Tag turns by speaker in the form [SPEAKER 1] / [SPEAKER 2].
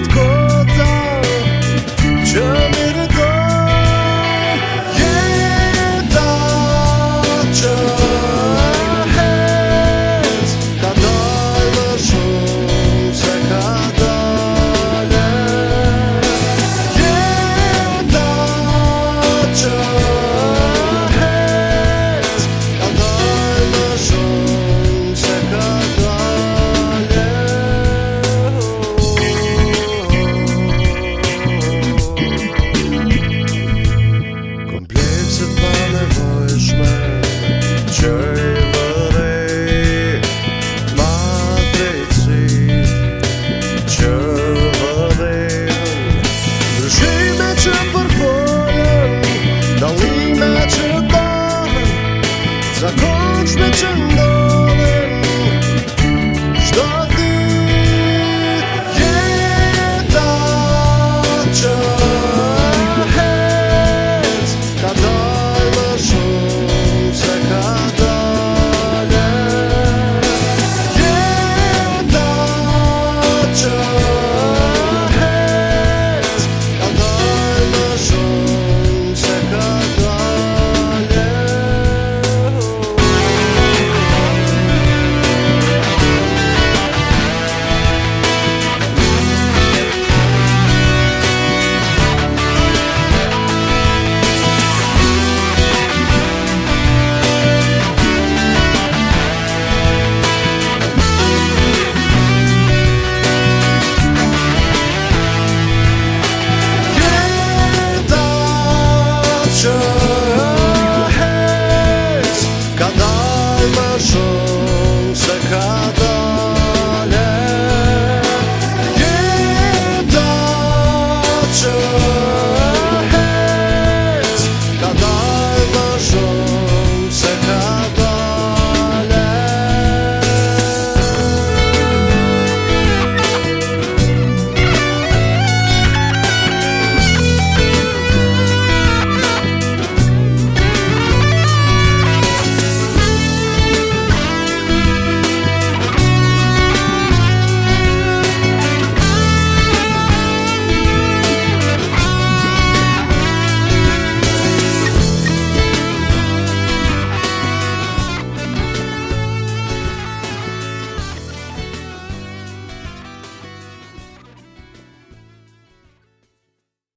[SPEAKER 1] not go